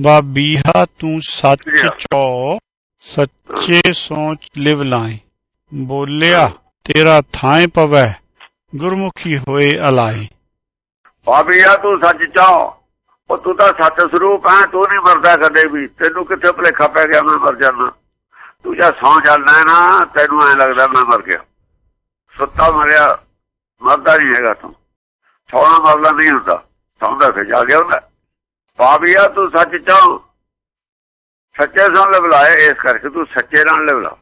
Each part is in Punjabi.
ਬਾਬੀਹਾ ਤੂੰ ਸੱਚ। ਚੋ ਸੱਚੇ ਸੋਚ ਲਿਵ ਲਾਏ ਬੋਲਿਆ ਤੇਰਾ ਥਾਂ ਪਵੈ ਗੁਰਮੁਖੀ ਹੋਏ ਅਲਾਏ ਭਾਬੀਆ ਤੂੰ ਸੱਚ ਚਾਹ ਉਹ ਤੂੰ ਤਾਂ ਸੱਚ ਸਰੂਪ ਹੈ ਤੂੰ ਨਹੀਂ ਮਰਦਾ ਕਦੇ ਵੀ। ਤੈਨੂੰ ਕਿੱਥੇ ਭਲੇਖਾ ਪੈ ਗਿਆ ਮੈਂ ਮਰ ਜਾਣਾ। ਤੂੰ ਜਾਂ ਸੌ ਜਾਂਦਾ ਹੈ ਨਾ ਤੈਨੂੰ ਐ ਲੱਗਦਾ ਮੈਂ ਮਰ ਗਿਆ। ਸੁੱਤਾ ਮਰਿਆ ਮਰਦਾ ਨਹੀਂ ਹੈਗਾ ਤੂੰ। ਸੌਣਾ ਮਰਦਾ ਨਹੀਂ ਹੁੰਦਾ ਸੌਂਦਾ ਫਿਰ ਜਾ ਗਿਆ ਹੁੰਦਾ। ਭਾਬੀਆ ਤੂੰ ਸੱਚ ਚਾਹ? ਸੱਚੇ ਨਾਲ ਲਵਲਾਏ ਇਸ ਕਰਕੇ ਤੂੰ ਸੱਚੇ ਨਾਲ ਲਵਲਾ।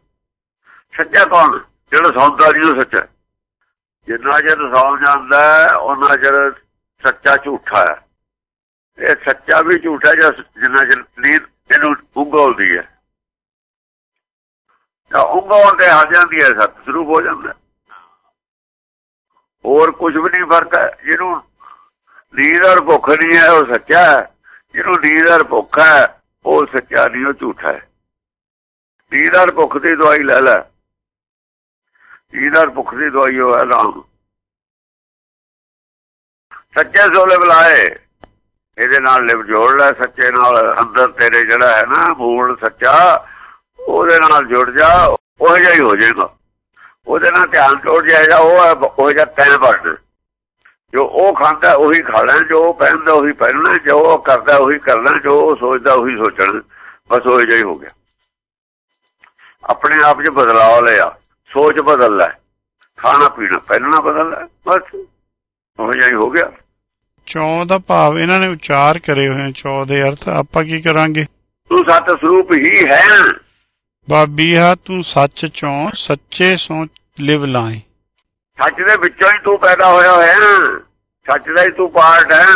ਸੱਚਾ ਕੌਣ? ਜਿਹੜਾ ਸੌਂਦਾ ਨਹੀਂ ਉਹ ਸੱਚਾ। ਜਿੰਨਾ ਚਿਰ ਸੌਂ ਜਾਂਦਾ ਹੈ, ਉਹਨਾਂ ਚਿਰ ਸੱਚਾ ਝੂਠਾ ਹੈ। ਇਹ ਸੱਚਾ ਵੀ ਝੂਠਾ ਜਾਂ ਜਿੰਨਾ ਚਿਰ ਨੀਂਦ ਇਹਨੂੰ ਉਂਗਲਦੀ ਹੈ। ਤਾਂ ਉਂਗਲ ਤੇ ਆ ਜਾਂਦੀ ਹੈ ਸੱਤ ਸ਼ੁਰੂ ਹੋ ਜਾਂਦਾ। ਹੋਰ ਕੁਝ ਵੀ ਨਹੀਂ ਫ਼ਰਕ ਹੈ। ਜਿਹਨੂੰ ਨੀਂਦ ਔਰ ਭੁੱਖ ਨਹੀਂ ਹੈ ਉਹ ਸੱਚਾ ਹੈ। ਜਿਹਨੂੰ ਨੀਂਦ ਭੁੱਖ ਹੈ, ਉਹ ਸੱਚਾ ਨਹੀਂ, ਉਹ ਝੂਠਾ ਹੈ। ਨੀਂਦ ਭੁੱਖ ਦੀ ਦਵਾਈ ਲੈ ਲੈ। ਨੀਂਦ ਭੁੱਖ ਦੀ ਦਵਾਈ ਉਹ ਹੈ ਰਾਮ ਸੱਚੇ ਸੋਲੇ ਬੁਲਾਏ। ਇਹਦੇ ਨਾਲ ਲਿਵ ਜੋੜ ਲੈ, ਸੱਚੇ ਨਾਲ ਅੰਦਰ ਤੇਰੇ ਜਿਹੜਾ ਹੈ ਨਾ, ਮੂਲ ਸੱਚਾ, ਉਹਦੇ ਨਾਲ ਜੁੜ ਜਾ, ਉਹ ਜਿਹਾ ਹੀ ਹੋ ਜਾਏਗਾ। ਉਹਦੇ ਨਾਲ ਧਿਆਨ ਜੋੜ ਜਾਏਗਾ, ਉਹ ਹੈ, ਉਹ ਜਿਹਾ ਤੈਨ ਬਣ। ਜੋ ਉਹ ਖਾਂਦਾ ਉਹੀ ਖਾਣਾ ਜੋ ਉਹ ਪਹਿਨਦਾ ਉਹੀ ਪਹਿਨਣਾ ਜੋ ਉਹ ਕਰਦਾ ਉਹੀ ਕਰਨਾ ਜੋ ਉਹ ਸੋਚਦਾ ਉਹੀ ਸੋਚਣਾ। ਬਸ ਉਹ ਜਿਹਾ ਹੀ ਹੋ ਗਿਆ। ਆਪਣੇ ਆਪ 'ਚ ਬਦਲਾਅ ਲਿਆ। ਸੋਚ ਬਦਲ ਲੈ। ਖਾਣਾ ਪੀਣਾ ਪਹਿਨਣਾ ਬਦਲ ਲੈ। ਬਸ ਉਹ ਜਿਹਾ ਹੀ ਹੋ ਗਿਆ। ਚੌ ਦਾ ਭਾਵ ਇਹਨਾਂ ਨੇ ਉਚਾਰ ਕਰੇ ਹੋਏ ਚੌ ਦੇ ਅਰਥ ਆਪਾਂ ਕੀ ਕਰਾਂਗੇ? ਤੂੰ ਸਤ ਸਰੂਪ ਹੀ ਹੈ। ਬਾਬੀਹਾ ਤੂੰ ਸੱਚ ਚੌ ਸੱਚੇ ਸੋਚ ਲਿਵ ਲਾਏ ਸੱਚ ਦੇ ਵਿੱਚੋਂ ਹੀ ਤੂੰ ਪੈਦਾ ਹੋਇਆ ਹੋਇਆ ਸੱਚ ਦਾ ਹੀ ਤੂੰ ਪਾਰਟ ਹੈ।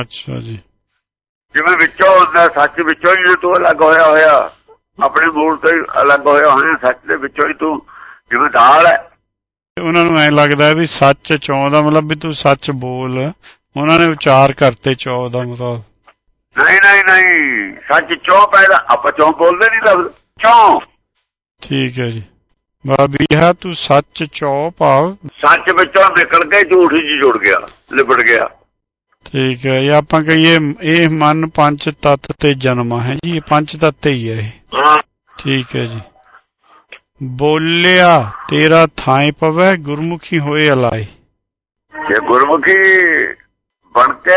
ਅੱਛਾ ਜੀ। ਜਿਵੇਂ ਵਿੱਚੋਂ ਹੁੰਦਾ ਸੱਚ ਵਿੱਚੋਂ ਹੀ ਤੂੰ ਅਲੱਗ ਹੋਇਆ ਹੋਇਆ ਆਪਣੇ ਮੂਲ ਤੋਂ ਹੀ ਅਲੱਗ ਹੋਇਆ ਹੋਇਆ ਸੱਚ ਦੇ ਵਿੱਚੋਂ ਹੀ ਤੂੰ ਜਿਵੇਂ ਦਾਲ ਹੈ। ਉਹਨਾਂ ਨੂੰ ਐ ਲੱਗਦਾ ਵੀ ਸੱਚ ਚੌ ਦਾ ਮਤਲਬ ਵੀ ਤੂੰ ਸੱਚ ਬੋਲ। ਉਹਨਾਂ ਨੇ ਉਚਾਰ ਕਰਤੇ ਚੌ ਦਾ ਮਤਲਬ। ਨਹੀਂ ਨਹੀਂ ਨਹੀਂ। ਸੱਚ ਚੋਂ ਪੈਦਾ ਆਪਾਂ ਚੋਂ ਬੋਲਦੇ ਨਹੀਂ ਲਫ਼ਜ਼। ਚੋਂ। ਠੀਕ ਹੈ ਜੀ। ਬਾਬੀਹਾ ਤੂੰ ਸੱਚ ਚੌ ਭਾਵ। ਸੱਚ ਵਿੱਚੋਂ ਨਿਕਲ ਕੇ ਝੂਠ ਜੀ ਜੁੜ ਗਿਆ ਲਿਬੜ ਗਿਆ। ਠੀਕ ਹੈ ਇਹ ਆਪਾਂ ਕਹੀਏ ਇਹ ਮਨ ਪੰਜ ਤੱਤ ਤੇ ਜਨਮ ਹੈ ਜੀ ਇਹ ਪੰਜ ਤੱਤ ਹੀ ਹੈ ਇਹ। ਹਾਂ। ਠੀਕ ਹੈ ਜੀ। ਬੋਲਿਆ ਤੇਰਾ ਥਾਂ ਪਵੈ ਗੁਰਮੁਖੀ ਹੋਏ ਅਲਾਏ। ਜੇ ਗੁਰਮੁਖੀ ਬਣ ਕੇ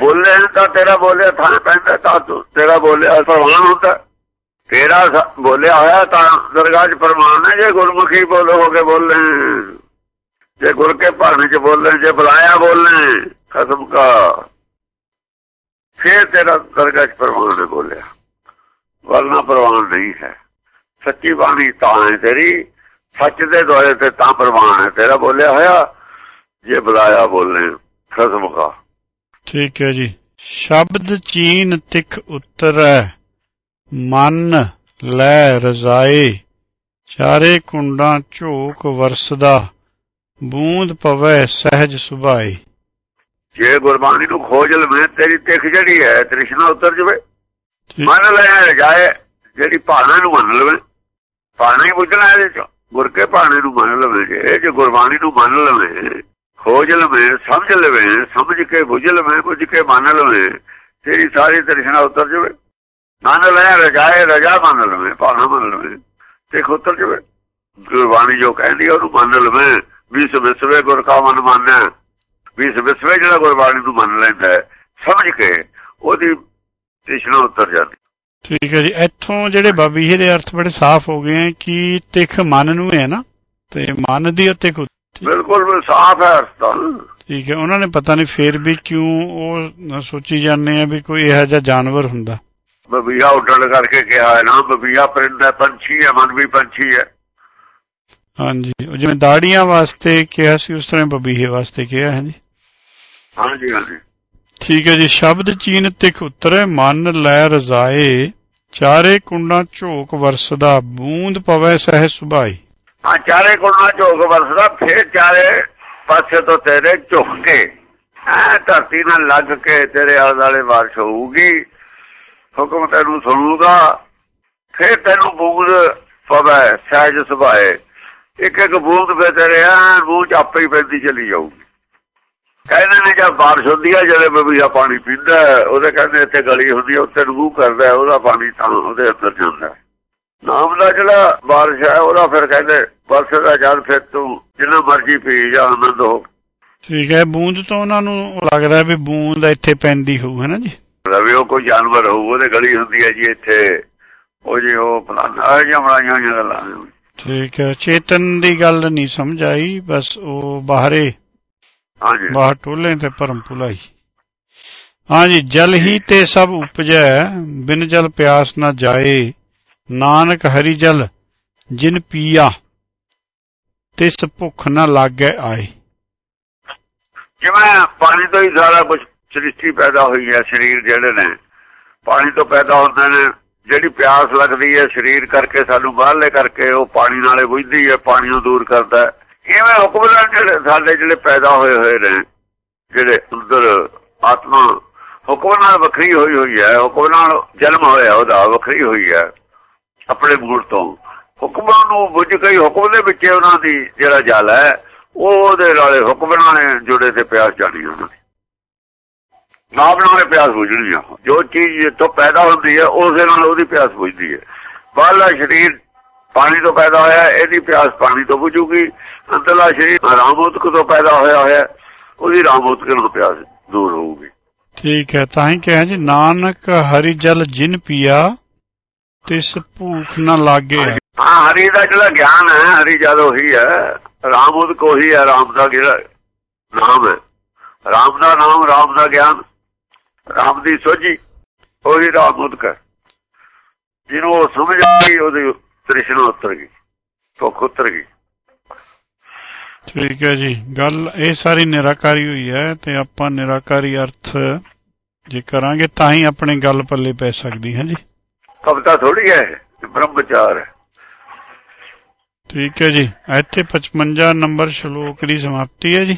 ਬੋਲੇ ਤਾਂ ਤੇਰਾ ਬੋਲਿਆ ਥਾਂ ਪੈਂਦਾ ਤਾਂ ਤੇਰਾ ਬੋਲਿਆ ਪ੍ਰਮਾਣ ਹੁੰਦਾ। ਤੇਰਾ ਬੋਲਿਆ ਹੋਇਆ ਤਾਂ ਦਰਗਾਹ 'ਚ ਪ੍ਰਮਾਣ ਹੈ, ਜੇ ਗੁਰਮੁਖੀ ਬੋਲੋ ਬੋਲੇ ਜੇ ਗੁਰ ਕੇ ਭਾਣੇ 'ਚ ਬੋਲੇ ਜੇ ਬੁਲਾਇਆ ਬੋਲੇ ਖਸਮ ਕਾ। ਫੇਰ ਤੇਰਾ ਦਰਗਾਹ 'ਚ ਪ੍ਰਮਾਣ ਹੈ ਬੋਲਿਆ। ਵਰਨਾ ਪ੍ਰਮਾਣ ਨਹੀਂ ਹੈ। ਸੱਚੀ ਬਾਣੀ ਤਾਂ ਹੈ ਤੇਰੀ, ਸੱਚ ਦੇ ਦੁਆਰੇ ਤੇ ਤਾਂ ਪ੍ਰਮਾਣ ਹੈ। ਤੇਰਾ ਬੋਲਿਆ ਹੋਇਆ, ਜੇ ਬੁਲਾਇਆ ਬੋਲੇ ਖਸਮ ਕਾ। ਠੀਕ ਹੈ ਜੀ। ਸ਼ਬਦ ਚੀਨ ਤਿਖ ਉਤਰੈ ਮਨ ਲੈ ਰਜ਼ਾਏ ਚਾਰੇ ਕੁੰਡਾਂ ਝੋਕ ਵਰਸਦਾ, ਬੂੰਦ ਪਵੇ ਸਹਿਜ ਸੁਭਾਏ ਜੇ ਗੁਰਬਾਣੀ ਨੂੰ ਖੋਜ ਲਵੇਂ ਤੇਰੀ ਤਿੱਖ ਜਿਹੜੀ ਹੈ, ਤ੍ਰਿਸ਼ਨਾ ਉਤਰ ਜਵੇ। ਠੀਕ- ਮੰਨ ਲੈ ਰਜਾਏ ਜਿਹੜੀ ਭਾਣਾ ਨੂੰ ਮੰਨ ਲਵੇ। ਭਾਣਾ ਹੀ ਬੁੱਝਣਾ ਇਹਦੇ ਚ। ਗੁਰ ਕੇ ਭਾਣੇ ਨੂੰ ਮੰਨ ਲਵੇ ਜੇ ਜੇ ਗੁਰਬਾਣੀ ਨੂੰ ਮੰਨ ਲਵੇ ਖੋਜ ਲਵੇ ਸਮਝ ਲਵੇ, ਸਮਝ ਕੇ ਬੁੱਝ ਲਵੇ ਬੁੱਝ ਕੇ ਮੰਨ ਲਵੇ, ਤੇਰੀ ਸਾਰੀ ਤ੍ਰਿਸ਼ਨਾ ਉਤਰ ਜਵੇ। ਮੰਨ ਲੈ ਰਜਾਏ ਰਜਾ ਮੰਨ ਲਵੇ ਭਾਣਾ ਮੰਨ ਲਵੇ। ਤੇ ਉਤਰ ਜਵੇ ਗੁਰਬਾਣੀ ਜੋ ਕਹਿੰਦੀ ਉਹਨੂੰ ਮੰਨ ਲਵੇ ਵੀ ਸਵੇਸਵੇ ਗੁਰ ਕਾ ਮਨ ਮੰਨੈ। ਵੀ ਸਵੇਸਵੇ ਜਿਹੜਾ ਗੁਰਬਾਣੀ ਨੂੰ ਮੰਨ ਲੈਂਦਾ ਹੈ, ਸਮਝ ਕੇ ਉਹਦੀ ਤ੍ਰਿਸ਼ਨਾ ਉਤਰ ਜਾਂਦੀ। ਠੀਕ ਹੈ ਜੀ ਇੱਥੋਂ ਜਿਹੜੇ ਬਾਬੀਹੇ ਦੇ ਅਰਥ ਬੜੇ ਸਾਫ਼ ਹੋ ਗਏ ਕਿ ਤਿਖ ਮਨ ਨੂੰ ਹੈ ਨਾ ਤੇ ਮਨ ਦੀ ਤਿਖ ਬਿਲਕੁਲ ਸਾਫ਼ ਹੈ ਰਸਤਾ ਠੀਕ ਹੈ ਉਹਨਾਂ ਨੇ ਪਤਾ ਨਹੀਂ ਫੇਰ ਵੀ ਕਿਉਂ ਉਹ ਸੋਚੀ ਜਾਂਦੇ ਆ ਵੀ ਕੋਈ ਇਹੋ ਜਿਹਾ ਜਾਨਵਰ ਹੁੰਦਾ। ਬਬੀਆ ਉੱਡਣ ਕਰਕੇ ਕਿਹਾ ਹੈ ਨਾ ਬਬੀਆ ਪਰਿੰਦਾ ਪੰਛੀ ਹੈ ਮਨ ਵੀ ਪੰਛੀ ਹੈ। ਹਾਂਜੀ ਉਹ ਜਿਵੇਂ ਦਾੜੀਆਂ ਵਾਸਤੇ ਕਿਹਾ ਸੀ ਉਸ ਤਰ੍ਹਾਂ ਬਬੀਹੇ ਵਾਸਤੇ ਕਿਹਾ ਹੈ ਜੀ। ਹਾਂਜੀ ਹਾਂਜੀ। ਠੀਕ ਹੈ ਜੀ ਸ਼ਬਦ ਚੀਨ ਤਿਖ ਉਤਰੇ ਮਨ ਲੈ ਰਜ਼ਾਏ ਚਾਰੇ ਕੁੰਡਾਂ ਝੋਕ ਵਰਸਦਾ ਬੂੰਦ ਪਵੈ ਸਹਿ ਸੁਭਾਈ। ਹਾਂ ਚਾਰੇ ਗੁਣਾ ਝੋਕ ਵਰਸਦਾ ਫਿਰ ਚਾਰੇ ਪਾਸੇ ਤੋਂ ਤੇਰੇ ਝੁਕ ਕੇ ਐ ਧਰਤੀ ਨਾਲ ਲੱਗ ਕੇ ਤੇਰੇ ਆਲੇ ਦੁਆਲੇ ਬਾਰਿਸ਼ ਹੋਊਗੀ। ਹੁਕਮ ਤੈਨੂੰ ਸੁਣੂਗਾ ਫੇਰ ਤੈਨੂੰ ਬੂੰਦ ਪਵੇ ਸਹਿਜ ਸੁਭਾਏ ਇੱਕ ਇੱਕ ਬੂੰਦ ਫੇ ਤੇਰੇ ਐ ਆਪੇ ਹੀ ਪੈਂਦੀ ਚਲੀ ਜਾਊਗੀ। ਕਹਿੰਦੇ ਨੇ ਜਦ ਬਾਰਿਸ਼ ਹੁੰਦੀ ਹੈ ਜਦੋਂ ਬਬੀਆ ਪਾਣੀ ਪੀਂਦਾ ਹੈ, ਉਹਦੇ ਕਹਿੰਦੇ ਇੱਥੇ ਗਲੀ ਹੁੰਦੀ ਹੈ ਉੱਤੇ ਨੂੰ ਕਰਦਾ ਹੈ, ਉਹਦਾ ਪਾਣੀ ਤਾਂ ਉਹਦੇ ਅੰਦਰ ਜਾਂਦਾ ਨਾਮ ਦਾ ਜਿਹੜਾ ਬਾਰਿਸ਼ ਹੈ ਉਹਦਾ ਫਿਰ ਕਹਿੰਦੇ ਬਰਸ ਦਾ ਜਲ ਫਿਰ ਤੂੰ ਜਿੰਨਾ ਮਰਜ਼ੀ ਪੀ ਜਾ ਆਨੰਦ ਹੋ। ਠੀਕ ਹੈ ਬੂੰਦ ਤੋਂ ਉਹਨਾਂ ਨੂੰ ਲੱਗਦਾ ਵੀ ਬੂੰਦ ਇੱਥੇ ਪੈਂਦੀ ਹੋਊ ਹੈ ਨਾ ਜੀ? ਰਵੀ ਉਹ ਕੋਈ ਜਾਨਵਰ ਹੋਊ ਉਹਦੇ ਗਲੀ ਹੁੰਦੀ ਹੈ ਜੀ ਇੱਥੇ। ਉਹ ਜੀ ਉਹ ਫਲਾਣਾ ਜਿਹੀਆਂ ਬਣਾਈਆਂ ਹੋਈਆਂ ਗੱਲਾਂ। ਠੀਕ ਹੈ ਚੇਤਨ ਦੀ ਗੱਲ ਨਹੀਂ ਸਮਝ ਆਈ ਬਸ ਉਹ ਬਾਹਰੇ ਹਾਂਜੀ। ਬਾਹਰ ਟੋਲੇ ਤੇ ਭਰਮ ਭੁਲਾਈ। ਹਾਂਜੀ ਜਲ ਹੀ ਤੇ ਸਭ ਉਪਜੈ ਬਿਨ ਜਲ ਪਿਆਸ ਨਾ ਜਾਏ। ਨਾਨਕ ਹਰੀ ਜਲ ਜਿਨ ਪੀਆ ਤਿਸ ਭੁੱਖ ਨਾ ਲਾਗੈ ਆਏ। ਜਿਵੇਂ ਪਾਣੀ ਤੋਂ ਹੀ ਸਾਰਾ ਕੁਝ ਸ੍ਰਿਸ਼ਟੀ ਪੈਦਾ ਹੋਈ ਹੈ ਸਰੀਰ ਜਿਹੜੇ ਨੇ। ਪਾਣੀ ਤੋਂ ਪੈਦਾ ਹੁੰਦੇ ਨੇ। ਜਿਹੜੀ ਪਿਆਸ ਲੱਗਦੀ ਹੈ ਸਰੀਰ ਕਰਕੇ, ਸਾਨੂੰ ਬਾਹਰਲੇ ਕਰਕੇ, ਉਹ ਪਾਣੀ ਨਾਲੇ ਬੁਝਦੀ ਹੈ ਪਾਣੀ ਨੂੰ ਦੂਰ ਕਰਦਾ ਇਵੇਂ ਹੁਕਮਰਾਨ ਜਿਹੜੇ ਸਾਡੇ ਜਿਹੜੇ ਪੈਦਾ ਹੋਏ ਹੋਏ ਨੇ, ਜਿਹੜੇ ਅੰਦਰ ਆਤਮਾ, ਹੁਕਮ ਨਾਲ ਵੱਖਰੀ ਹੋਈ ਹੋਈ ਹੈ। ਹੁਕਮ ਨਾਲ ਜਨਮ ਹੋਇਆ, ਉਹਦਾ ਵੱਖਰੀ ਹੋਈ ਹੈ, ਆਪਣੇ ਮੂਲ ਤੋਂ। ਹੁਕਮਾਂ ਨੂੰ ਬੁੱਝ ਕੇ ਹੁਕਮ ਦੇ ਵਿੱਚ ਉਹਨਾਂ ਦੀ ਜਿਹੜਾ ਜਲ ਹੈ ਉਹਦੇ ਨਾਲੇ ਹੁਕਮ ਨਾਲ ਜੁੜੇ ਤੇ ਪਿਆਸ ਜਾਣੀ ਉਹਨਾਂ ਦੀ। ਨਾਮ ਨਾਲੇ ਪਿਆਸ ਬੁਝਣੀ ਆ। ਜੋ ਚੀਜ਼ ਜਿੱਥੋਂ ਪੈਦਾ ਹੁੰਦੀ ਹੈ ਉਸੇ ਨਾਲ ਉਹਦੀ ਪਿਆਸ ਬੁਝਦੀ ਹੈ ਬਾਹਰਲਾ ਸਰੀਰ ਪਾਣੀ ਤੋਂ ਪੈਦਾ ਹੋਇਆ ਇਹਦੀ ਪਿਆਸ ਪਾਣੀ ਤੋਂ ਬੁਝੂਗੀ। ਅੰਦਰਲਾ ਸਰੀਰ ਰਾਮੋਤਕ ਤੋਂ ਪੈਦਾ ਹੋਇਆ ਹੋਇਆ ਉਹਦੀ ਰਾਮੋਤਕ ਨੂੰ ਪਿਆਸ ਦੂਰ ਹੋਊਗੀ। ਠੀਕ ਹੈ ਤਾਂ ਹੀ ਕਿਹਾ ਜੀ ਨਾਨਕ ਹਰੀ ਜਲ ਜਿਨ ਪੀਆ ਤਿਸ ਭੂਖ ਨਾ ਲਾਗੇ ਹਾਂ। ਹਰੀ ਦਾ ਜਿਹੜਾ ਗਿਆਨ ਹੈ ਹਰੀ ਜਦ ਉਹੀ ਹੈ। ਰਾਮ ਉਹਦ ਕੋਈ ਹੈ ਰਾਮ ਦਾ ਜਿਹੜਾ ਨਾਮ ਹੈ। ਰਾਮ ਦਾ ਨਾਮ ਰਾਮ ਦਾ ਗਿਆਨ। ਰਾਮ ਦੀ ਸੋਝੀ ਉਹੀ ਰਾਮ ਉਦਕ ਹੈ ਜਿਹਨੂੰ ਉਹ ਸਮਝ ਆ ਗਈ ਉਹਦੀ ਤ੍ਰਿਸ਼ਨਾ ਉਤਰ ਗਈ ਭੁੱਖ ਉਤਰ ਗਈ। ਠੀਕ ਹੈ ਜੀ। ਗੱਲ ਇਹ ਸਾਰੀ ਨਿਰਾਕਾਰੀ ਹੋਈ ਹੈ ਤੇ ਆਪਾਂ ਨਿਰਾਕਾਰੀ ਅਰਥ ਜੇ ਕਰਾਂਗੇ ਤਾਂ ਹੀ ਆਪਣੇ ਗੱਲ ਪੱਲੇ ਪੈ ਸਕਦੀ ਹੈ ਜੀ। ਕਵਿਤਾ ਥੋੜੀ ਹੈ ਇਹ ਬ੍ਰਹਮ ਵਿਚਾਰ ਹੈ। ਠੀਕ ਹੈ ਜੀ। ਇੱਥੇ 55 ਨੰਬਰ ਸ਼ਲੋਕ ਦੀ ਸਮਾਪਤੀ ਹੈ ਜੀ।